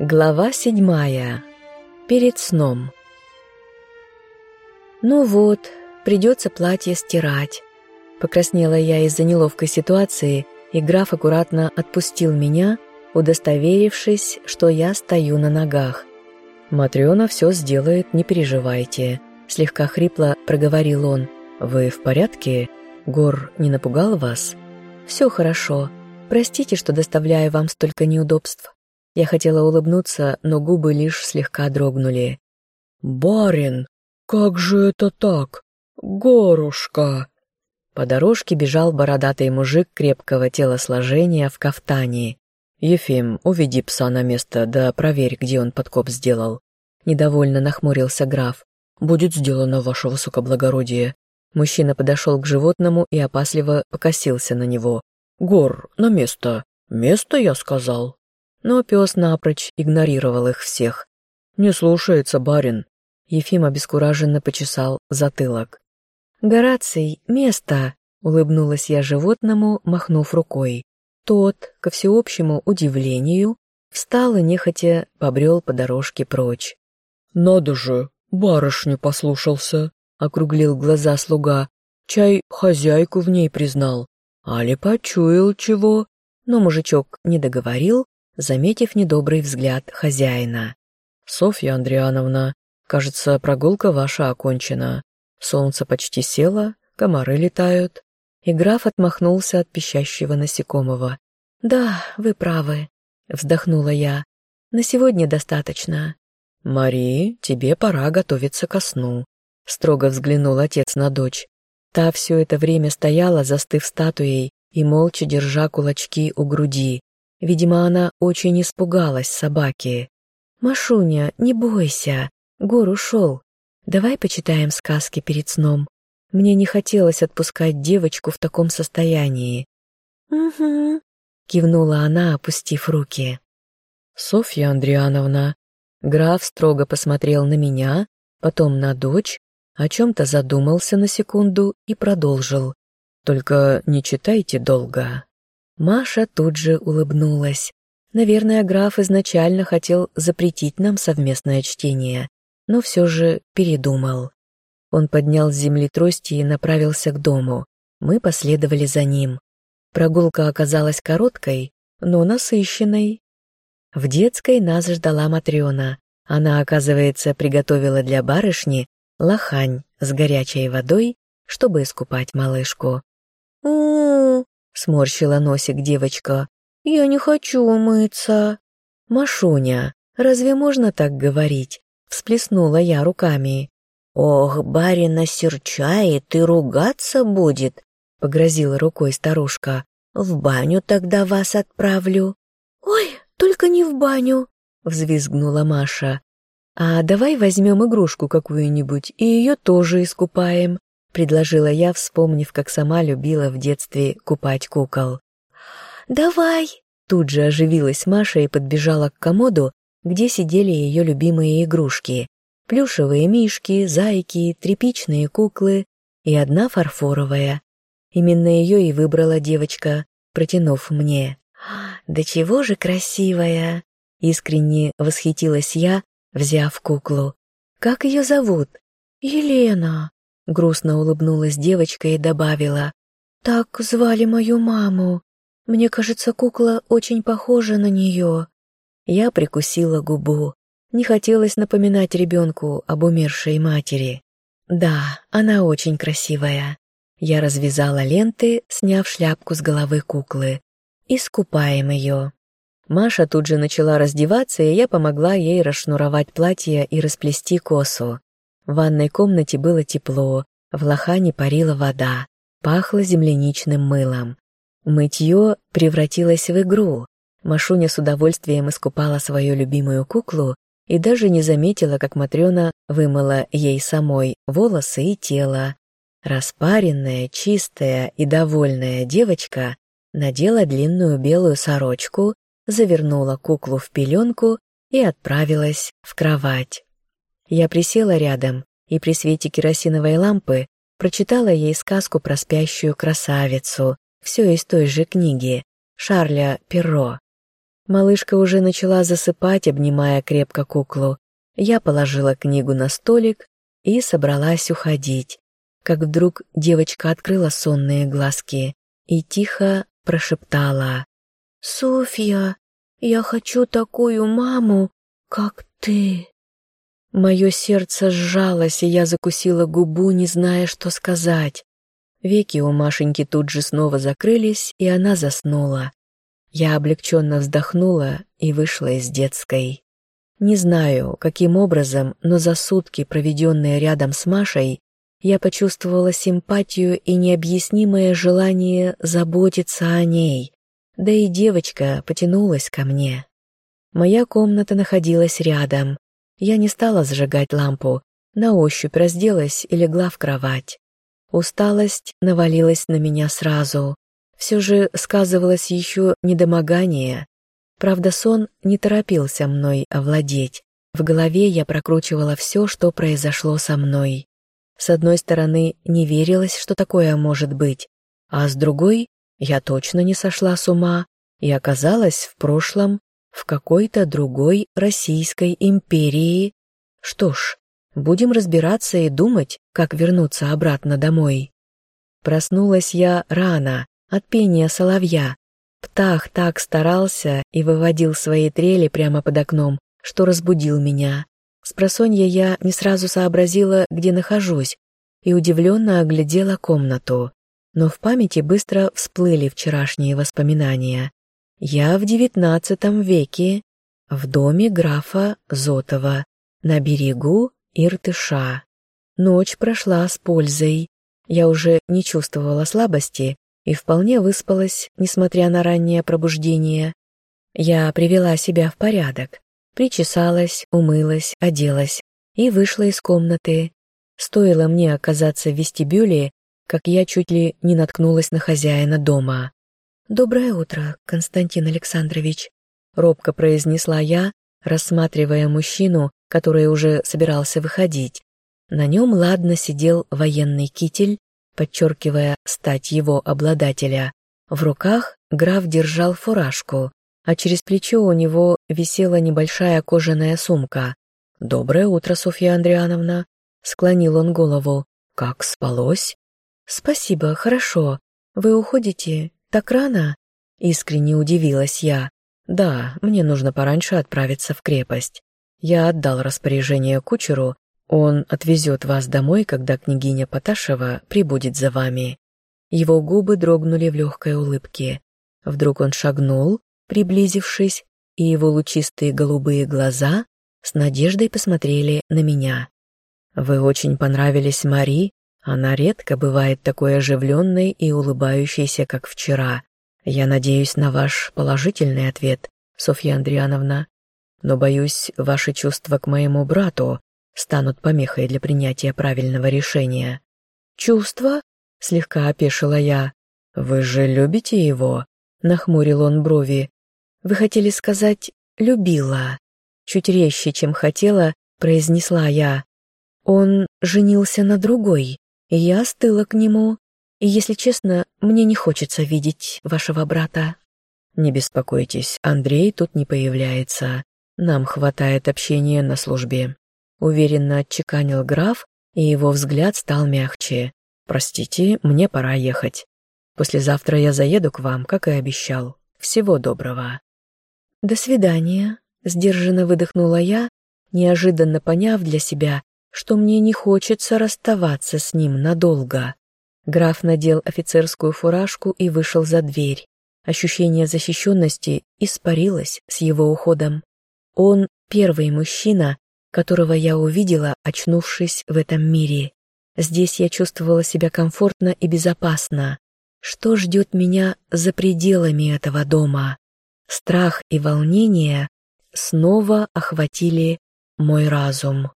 Глава седьмая. Перед сном. «Ну вот, придется платье стирать». Покраснела я из-за неловкой ситуации, и граф аккуратно отпустил меня, удостоверившись, что я стою на ногах. «Матрёна все сделает, не переживайте», — слегка хрипло проговорил он. «Вы в порядке? Гор не напугал вас?» «Все хорошо. Простите, что доставляю вам столько неудобств». Я хотела улыбнуться, но губы лишь слегка дрогнули. «Барин, как же это так? Горушка!» По дорожке бежал бородатый мужик крепкого телосложения в кафтане. «Ефим, уведи пса на место, да проверь, где он подкоп сделал». Недовольно нахмурился граф. «Будет сделано, ваше высокоблагородие». Мужчина подошел к животному и опасливо покосился на него. «Гор, на место. Место, я сказал» но пес напрочь игнорировал их всех. «Не слушается, барин!» Ефим обескураженно почесал затылок. «Гораций, место!» — улыбнулась я животному, махнув рукой. Тот, ко всеобщему удивлению, встал и нехотя побрел по дорожке прочь. «Надо же, барышню послушался!» — округлил глаза слуга. «Чай хозяйку в ней признал. Али почуял чего?» Но мужичок не договорил, заметив недобрый взгляд хозяина. «Софья Андриановна, кажется, прогулка ваша окончена. Солнце почти село, комары летают». И граф отмахнулся от пищащего насекомого. «Да, вы правы», — вздохнула я. «На сегодня достаточно». «Мари, тебе пора готовиться ко сну», — строго взглянул отец на дочь. Та все это время стояла, застыв статуей и молча держа кулачки у груди. Видимо, она очень испугалась собаки. «Машуня, не бойся, Гор ушел. Давай почитаем сказки перед сном. Мне не хотелось отпускать девочку в таком состоянии». «Угу», — кивнула она, опустив руки. «Софья Андриановна». Граф строго посмотрел на меня, потом на дочь, о чем-то задумался на секунду и продолжил. «Только не читайте долго». Маша тут же улыбнулась. Наверное, граф изначально хотел запретить нам совместное чтение, но все же передумал. Он поднял с земли трости и направился к дому. Мы последовали за ним. Прогулка оказалась короткой, но насыщенной. В детской нас ждала Матрёна. Она, оказывается, приготовила для барышни лохань с горячей водой, чтобы искупать малышку. «У-у-у!» Сморщила носик девочка. «Я не хочу умыться». «Машуня, разве можно так говорить?» Всплеснула я руками. «Ох, барин осерчает и ругаться будет», — погрозила рукой старушка. «В баню тогда вас отправлю». «Ой, только не в баню», — взвизгнула Маша. «А давай возьмем игрушку какую-нибудь и ее тоже искупаем», предложила я, вспомнив, как сама любила в детстве купать кукол. «Давай!» Тут же оживилась Маша и подбежала к комоду, где сидели ее любимые игрушки. Плюшевые мишки, зайки, тряпичные куклы и одна фарфоровая. Именно ее и выбрала девочка, протянув мне. «Да чего же красивая!» Искренне восхитилась я, взяв куклу. «Как ее зовут?» «Елена», Грустно улыбнулась девочка и добавила. «Так звали мою маму. Мне кажется, кукла очень похожа на нее». Я прикусила губу. Не хотелось напоминать ребенку об умершей матери. Да, она очень красивая. Я развязала ленты, сняв шляпку с головы куклы. Искупаем ее. Маша тут же начала раздеваться, и я помогла ей расшнуровать платье и расплести косу. В ванной комнате было тепло, в лохане парила вода, пахло земляничным мылом. Мытье превратилось в игру. Машуня с удовольствием искупала свою любимую куклу и даже не заметила, как Матрёна вымыла ей самой волосы и тело. Распаренная, чистая и довольная девочка надела длинную белую сорочку, завернула куклу в пеленку и отправилась в кровать. Я присела рядом и при свете керосиновой лампы прочитала ей сказку про спящую красавицу, все из той же книги, Шарля Перро. Малышка уже начала засыпать, обнимая крепко куклу. Я положила книгу на столик и собралась уходить, как вдруг девочка открыла сонные глазки и тихо прошептала. «Софья, я хочу такую маму, как ты». Мое сердце сжалось, и я закусила губу, не зная, что сказать. Веки у Машеньки тут же снова закрылись, и она заснула. Я облегченно вздохнула и вышла из детской. Не знаю, каким образом, но за сутки, проведенные рядом с Машей, я почувствовала симпатию и необъяснимое желание заботиться о ней, да и девочка потянулась ко мне. Моя комната находилась рядом. Я не стала зажигать лампу, на ощупь разделась и легла в кровать. Усталость навалилась на меня сразу. Все же сказывалось еще недомогание. Правда, сон не торопился мной овладеть. В голове я прокручивала все, что произошло со мной. С одной стороны, не верилось, что такое может быть, а с другой, я точно не сошла с ума и оказалась в прошлом в какой-то другой Российской империи. Что ж, будем разбираться и думать, как вернуться обратно домой. Проснулась я рано, от пения соловья. Птах так старался и выводил свои трели прямо под окном, что разбудил меня. Спросонья я не сразу сообразила, где нахожусь, и удивленно оглядела комнату. Но в памяти быстро всплыли вчерашние воспоминания. Я в девятнадцатом веке, в доме графа Зотова, на берегу Иртыша. Ночь прошла с пользой. Я уже не чувствовала слабости и вполне выспалась, несмотря на раннее пробуждение. Я привела себя в порядок, Причесалась, умылась, оделась и вышла из комнаты. Стоило мне оказаться в вестибюле, как я чуть ли не наткнулась на хозяина дома. «Доброе утро, Константин Александрович», — робко произнесла я, рассматривая мужчину, который уже собирался выходить. На нем ладно сидел военный китель, подчеркивая стать его обладателя. В руках граф держал фуражку, а через плечо у него висела небольшая кожаная сумка. «Доброе утро, Софья Андриановна!» — склонил он голову. «Как спалось?» «Спасибо, хорошо. Вы уходите так рано?» Искренне удивилась я. «Да, мне нужно пораньше отправиться в крепость. Я отдал распоряжение кучеру, он отвезет вас домой, когда княгиня Поташева прибудет за вами». Его губы дрогнули в легкой улыбке. Вдруг он шагнул, приблизившись, и его лучистые голубые глаза с надеждой посмотрели на меня. «Вы очень понравились Мари, она редко бывает такой оживленной и улыбающейся, как вчера. Я надеюсь на ваш положительный ответ, Софья Андриановна, но, боюсь, ваши чувства к моему брату станут помехой для принятия правильного решения». «Чувства?» — слегка опешила я. «Вы же любите его?» — нахмурил он брови. Вы хотели сказать «любила». Чуть резче, чем хотела, произнесла я. Он женился на другой, я остыла к нему. И, если честно, мне не хочется видеть вашего брата. Не беспокойтесь, Андрей тут не появляется. Нам хватает общения на службе. Уверенно отчеканил граф, и его взгляд стал мягче. Простите, мне пора ехать. Послезавтра я заеду к вам, как и обещал. Всего доброго. «До свидания», — сдержанно выдохнула я, неожиданно поняв для себя, что мне не хочется расставаться с ним надолго. Граф надел офицерскую фуражку и вышел за дверь. Ощущение защищенности испарилось с его уходом. Он первый мужчина, которого я увидела, очнувшись в этом мире. Здесь я чувствовала себя комфортно и безопасно. Что ждет меня за пределами этого дома? Страх и волнение снова охватили мой разум.